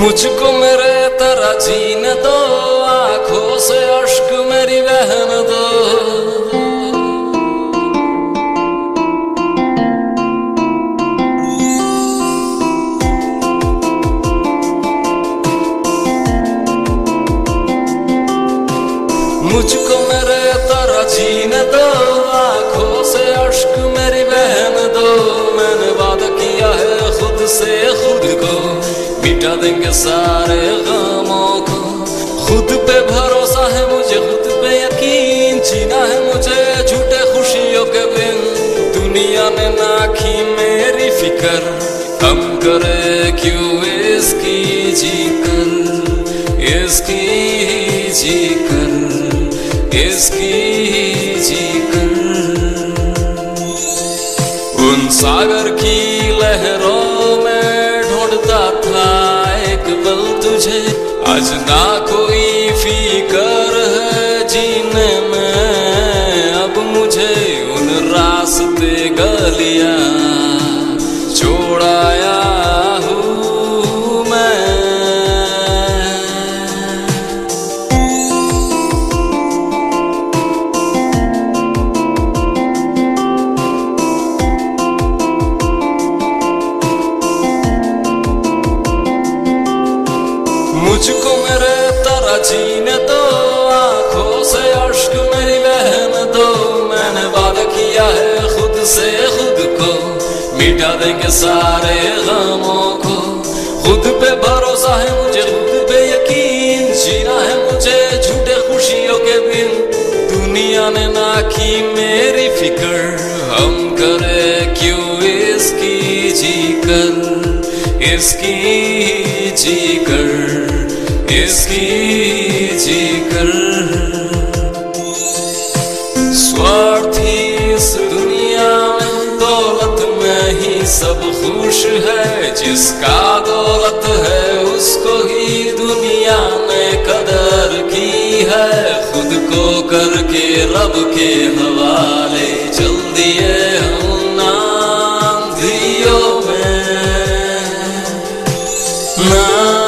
मुझको मेरे तरह जीने दो आँखों से अश्क मेरी बहन दो मुझको मेरे तरह जीने दो मिटा देंगे सारे गमों को। खुद पे भरोसा है मुझे, खुद पे यकीन। जीना है मुझे झूठे खुशियों के बिन। दुनिया ने नाखी मेरी फिकर। हम करे क्यों इसकी जी कर इसकी जी कर इसकी जी कर उन सागर की लहरों आज ना कोई फिकर है जीने में। अब मुझे उन रास्ते गलियाँ जीने दो आँखों से अश्क मेरी बहन दो। मैंने वादा किया है खुद से खुद को, मिटा देंगे सारे गमों को। खुद पे भरोसा है मुझे, खुद पे यकीन। जीना है मुझे झूठे खुशियों के बिन। दुनिया ने ना की मेरी फ़िक्र, हम करे क्यों इसकी जी इसकी जी किसकी ज़िक्र। स्वार्थी इस दुनिया में दौलत में ही सब खुश है। जिसका दौलत है उसको ही दुनिया में कदर की है। खुद को करके रब के हवाले चल दिए हम नाम दियो में। ना